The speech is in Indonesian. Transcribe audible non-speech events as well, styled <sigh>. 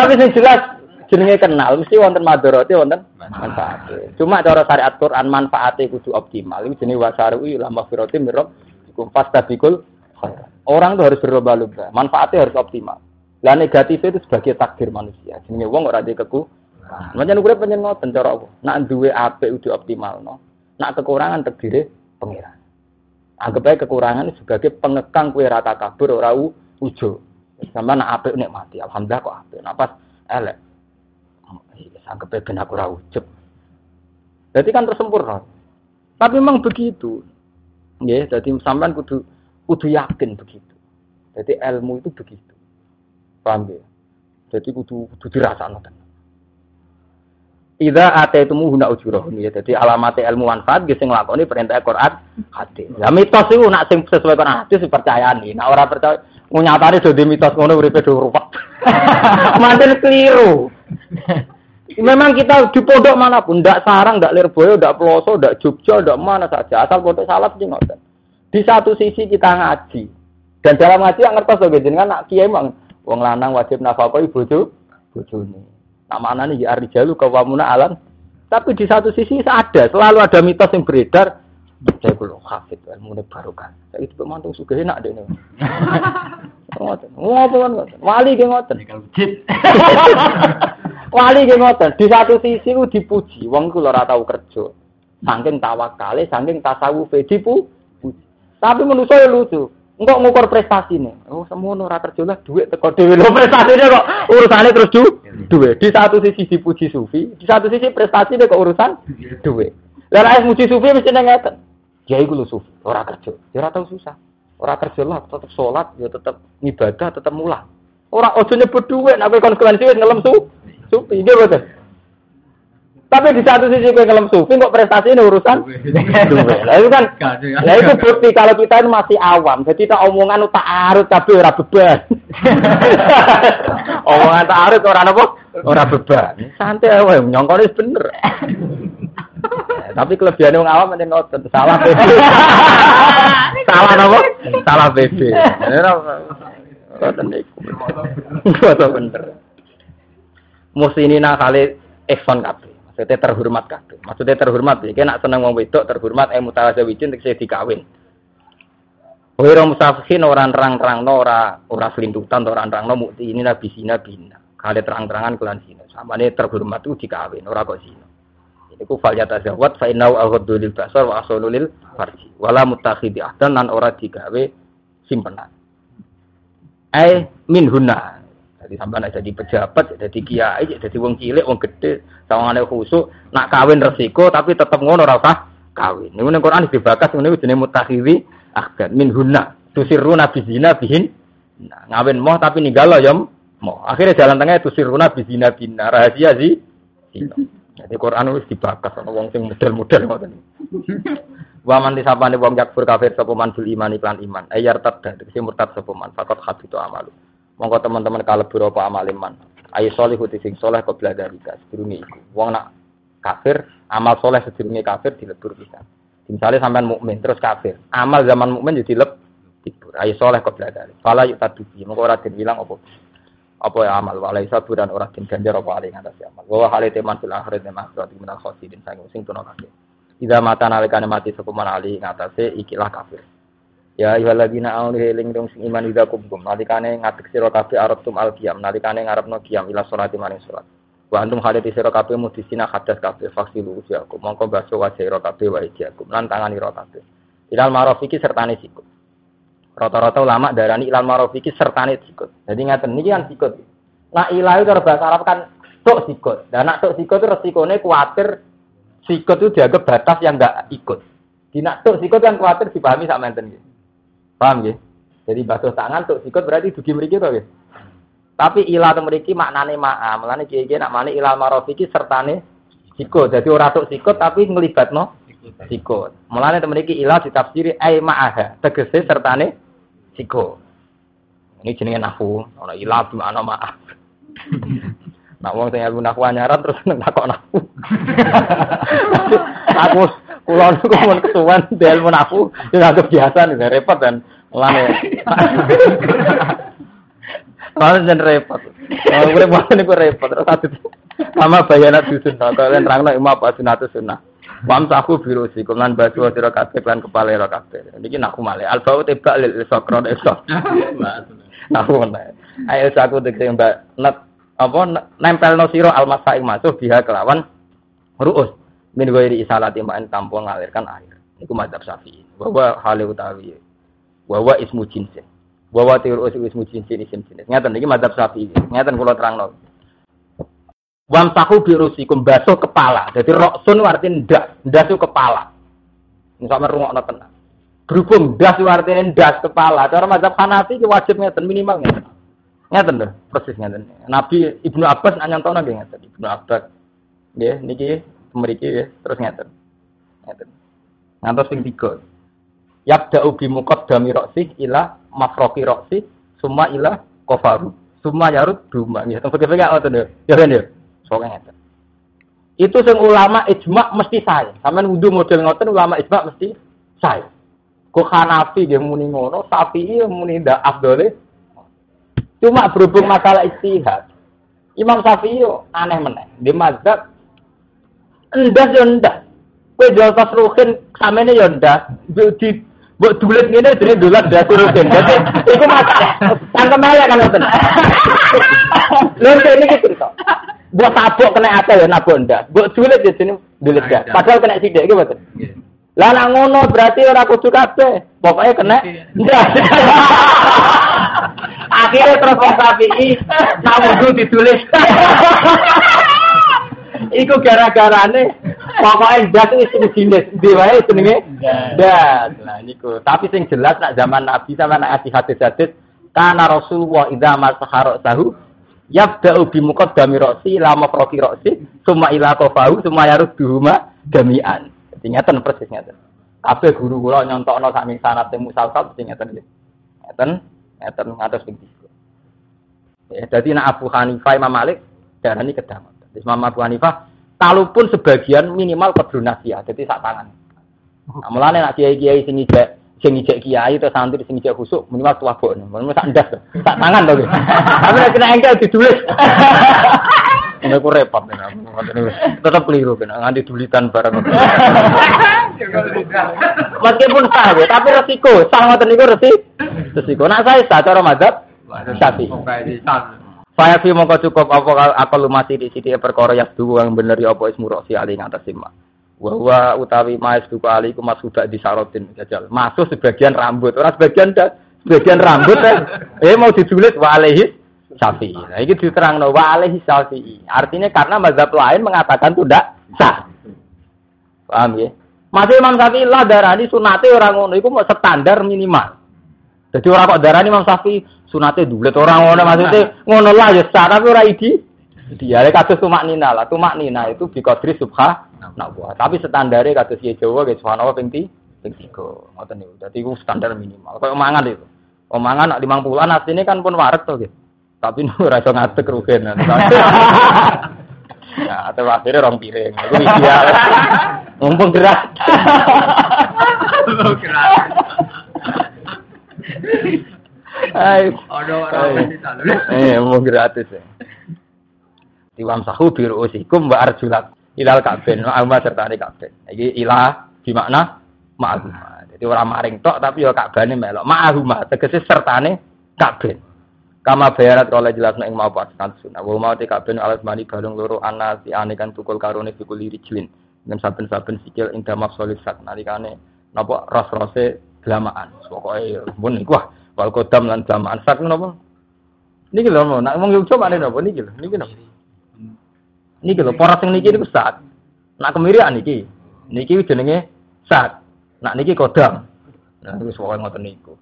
Tapi sing jelas jenenge kenal mesti wonten madharate wonten manfaat. Cuma cara syariat Quran manfaate kudu optimal. Iku jenenge wasaru ila maghfirati mir rabbikum fastabikul Orang itu harus berlomba-lomba. Manfaatnya harus optimal. Lah negatifnya itu sebagai takdir manusia. Jenenge wong ora di keku. Macam urip penyen ngoten cara apa? Nak duwe apik udah optimal no. Nak kekurangan takdire pengiran. Anggap aja kekurangan sebagai pengekang kue rata kabur ora ujo. Sama nak apik nikmati. Alhamdulillah kok apik. Pas elek anggap ben aku ora ujub. Jadi kan tersempurna. Tapi memang begitu. Ya, jadi sampean kudu kudu yakin begitu. Jadi ilmu itu begitu. Paham ya? Jadi kudu kudu dirasakno Ida ate itu muhuna ujurahun ya. Jadi alamat ilmu manfaat gising nglakoni perintah Quran hadis. Ya mitos itu nak sing sesuai Quran hadis dipercayani. Nah orang percaya nyatane do mitos ngono uripe do ruwet. <laughs> Manten keliru. Memang kita di pondok mana pun, tidak sarang, tidak lirboyo, tidak peloso, tidak jogja, tidak mana saja. Asal pondok salat sih ngoten. Di satu sisi kita ngaji. Dan dalam ngaji yang ngertos loh, kan nak kiai emang wong lanang wajib nafkah bojo bojone. Nak nih ya jalu kawamuna alam. Tapi di satu sisi ada, selalu ada mitos yang beredar. Saya kulo hafid, ilmu ini kan. Saya itu pemantung suka enak deh nih. <laughs> Ngoten, ngoten. Wali ge ngoten. <laughs> Wali ge ngoten, di satu sisi ku dipuji, wong ku ora tau kerja. Saking tawakale, saking tasawufe dipu. Tapi menurut saya lucu. Enggak ngukur prestasi nih. Oh, semono ora kerja lah duit teko dhewe lho prestasinya kok urusane terus du duit. Di satu sisi dipuji sufi, di satu sisi prestasi kok urusan duit. Lah nek muji sufi mesti ngeten. Ya lho sufi, ora kerja. Ya ora tau susah. Ora kerja lah, tetep sholat, ya tetep ibadah, tetep mulah. Ora ojo nyebut duit, nek konsekuensi wis ngelem su sufi, nggih boten. Tapi di satu sisi kowe ngelem sufi kok prestasi ini urusan duit. Lah itu kan lah itu bukti kalau kita ini masih awam. Jadi kita omongan tak arut tapi ora beban. <laughs> omongan tak arut ora apa? Ora beban. Santai wae nyongkone bener. Tapi kelebihan wong awam mending ngoten, salah BB. <laughs> salah napa? Salah BB. Ngoten niku. Ngoten bener. Musinina kali Exxon kabeh. Maksudnya terhormat kabeh. Maksudnya terhormat iki nak seneng wong wedok terhormat eh mutazawijin tegese dikawin. Wira musafihin orang terang-terang no ora ora selintutan orang terang no mukti ini nabi sina bina. Kali terang-terangan kelan sina. Sama ini terhormat itu dikawin, ora kok sina. Iku fal yatazawwad fa innahu aghaddu lil basar wa ahsanu lil farji. Wala mutakhidhi ahdan lan ora digawe simpenan. Eh min hunna. Jadi sampean jadi pejabat, jadi kiai, jadi wong cilik, wong gede, sawangane khusuk, nak kawin resiko tapi tetep ngono ora usah kawin. Niku ning Quran dibakas ngene jenenge mutakhidhi ahdan min hunna. Tusirruna bizina bihin. Nah, ngawin moh tapi ninggalo ya moh. Akhirnya jalan tengah tusirruna bizina bina rahasia sih. Jadi Quran wis dibakas ana wong sing model-model ngoten. Wa man disapane wong yakfur kafir sapa man bil iman iklan iman. Ayar tada tegese murtad sapa man fakot habitu amalu. Monggo teman-teman kalebur apa amal iman. Ayo solihu sing soleh qabla dalika sedurunge iku. Wong nak kafir, amal soleh sedurunge kafir dilebur bisa. Misalnya sampean mukmin terus kafir, amal zaman mukmin jadi leb tibur. Ayo soleh qabla dalika. Fala yuk tadubi. Monggo ora bilang apa apa ya amal? Walai sabu dan orang tin ganjar apa aling atas amal? Hal itu teman fil akhirat dan akhirat minal khosidin sang sing tuno kafir ida mata nalikane mati sepuman ali ngatasé ikilah kafir. Ya ayyuhalladzina amanu heling dong sing iman ida kubum nalikane ngatek sira kabeh arep tum al qiyam nalikane ngarepno qiyam ila salati maring salat wa antum hadat sira kabeh mudisina hadas kabeh faksilu usiaku mongko baso wajah sira kabeh wa ijakum lan tangani sira ilal marofiki iki sertane sikut Rata-rata ulama darani ilal maruf iki sertane sikut. Jadi ngaten niki kan sikut. Nah ilah itu bahasa Arab kan tok sikut. Dan nak tok sikut itu resikone kuatir sikut itu dianggap batas yang enggak ikut. Di nak tok sikut kan kuatir dipahami sak menten gitu. Paham ya? Jadi basuh tangan tok sikut berarti dugi mriki to ya. Tapi ilah to mriki maknane ma'a. Mulane kiye-kiye nak mani ilal maruf iki sertane sikut. Jadi ora tok sikut tapi nglibatno sikut. Mulane temen iki ilah ditafsiri ai ma'aha. Tegese sertane Siko. Ini jenenge nahu, ana ilab ana maaf. <laughs> Nak wong sing ilmu nahu anyaran terus <laughs> nakok nahu. <laughs> Aku kula niku mun kesuwen ilmu nahu yo anggap biasa nih repot dan mulane. Malah jen repot. Kalau repot niku repot terus satu sama bayanat dusun. Kalian terangno imam apa sunatu sunnah. Wamsahu biru sikum lan batu sira kabeh lan kepala ira kabeh. Niki nak male. Alfau tibak lil sokron esok. <laughs> Aku meneh. Ayo saku tegese mbak net apa nempel no sira almasa ing masuh biha kelawan ruus min ghairi isalati ma'in tanpa ngalirkan air. Iku madzhab Syafi'i. Bahwa hale utawi bahwa ismu jinsin. Bahwa teori ismu jinsin isim jenis. Ngeten iki madzhab Syafi'i. Ngeten kula terangno. Wamsahu birusikum basuh kepala. Jadi roksun artinya ndas, ndas itu kepala. Misalnya rungokno tenang. Berhubung ndas itu artinya ndas kepala. Cara mazhab Hanafi wajib ngeten minimal ngeten. Ngeten lho, persis ngeten. Nabi Ibnu Abbas nyantono nggih ngeten. Ibnu Abbas nggih niki mriki ya, terus ngeten. Ngeten. Ngantos ping 3. Yabda'u bi muqaddami ra'si ila mafroqi ra'si summa ila kofaru. Summa yarud duma. Ya, teng fikih ngoten lho. Ya kan ya. Soalnya ngeten. Itu sing ulama ijma mesti saya. Sampeyan wudu model ngoten ulama ijma mesti saya. Kok Hanafi dia muni ngono, Syafi'i muni ndak afdole. Cuma berhubung masalah istihad. Imam Syafi'i aneh meneh. Di mazhab endas yo endas. Kowe jual tas ruhin samene yo endas. Di buat dulit ngene jadi dulat dasi ruhin. Jadi iku masalah. Tangkem aja kan ngoten. <laughs> Lha ini cerita. Buat tabuk kena ate ya nabuk ndak. Buat sulit ya sini dulit dak. Padahal kena sidik iki mboten. Lah nak ngono berarti ora kudu kabeh. Pokoke kena. <laughs> Akhirnya terus wong Syafi'i nak wudu ditulis. <laughs> Iku gara-garane pokoknya ndak itu isim jenis. Ndi wae jenenge ndak. Lah niku. Tapi sing jelas nak zaman Nabi sama nak hadis-hadis karena Rasulullah idza masahara sahu yabda'u bi muqaddami ra'si la mafraqi ra'si summa ila qafahu summa yarudduhuma jami'an. Dadi ngeten persis ngeten. Kabeh guru kula nyontokno sak ning sanate musalsal sing ngeten iki. Ngeten, ngeten ngatos ping Ya, jadi nak Abu Hanifah Imam Malik darani kedam. Jadi Imam Abu Hanifah kalaupun sebagian minimal kedunasiah, jadi sak tangan. Nah, mulane nak kiai-kiai sing ijek sing ijek kiai atau santri sing ijek khusuk minimal tuwa bok. Minimal sak ndas, sak tangan to. <laughs> Tapi nek kena engkel ditulis. <laughs> Ini aku repot ya, tetap keliru kan, nganti dulitan barang. <laughs> Meskipun sah ya, tapi resiko, sah ngoten niku resiko. Resiko. Nak saya sah cara madzhab Syafi'i. Saya fi mongko cukup apa akal masih di sini perkara yang dua yang bener ya apa ismu rosi ali ngatas sima. Wahwa utawi maes duka ali ku mas sudah disarotin jajal. Masuk sebagian rambut, orang sebagian das, sebagian rambut eh, <laughs> eh mau ditulis wa alaihi syafi'i. Nah ini diterang wa alaihi syafi'i. Artinya karena mazhab lain mengatakan tidak sah. Paham ya? Masih Imam Syafi'i lah darani sunate orang ngono mau standar minimal. Jadi orang kok darani Imam Syafi'i sunate dulet orang ngono maksudnya ngono lah ya sah tapi ora idi. Dia lek kados tumak nina lah, tumak nina itu bi qadri subha nak buat. Tapi standare kados ya Jawa ge subhanallah ping ti ping 3. Ngoten niku. Dadi iku standar minimal. Kayak omangan itu. Omangan nak 50-an asline kan pun waret to gitu. Tapi <laughs> ora iso ngadeg rugen. <laughs> Nah, atau akhirnya orang piring. Itu ideal. <laughs> Mumpung gerak. gerak. Eh, mau gratis ya. Diwam sahu biru usikum wa arjulat ilal kabin wa amma serta kabin. Iki ilah di makna ma'ahuma. Jadi orang maring tok tapi ya kabane melok. Ma'ahuma tegese sertane kabin. Kama bayarat oleh jelas ing mau pasukan sunah. Wa mau kabin alat mani balung loro ana si ane kan tukul karone fikul rijlin. Dan saben-saben sikil indah mafsolis sak nalikane napa ras-rase glamaan. Pokoke mun iku wah wal kodam lan glamaan sak napa. Niki lho nak wong yo coba napa niki lho niki napa. Niki lho poros sing niki niku sak. Nak kemirian niki. Niki jenenge sak. Nak niki kodam. Nah, wis pokoke ngoten niku.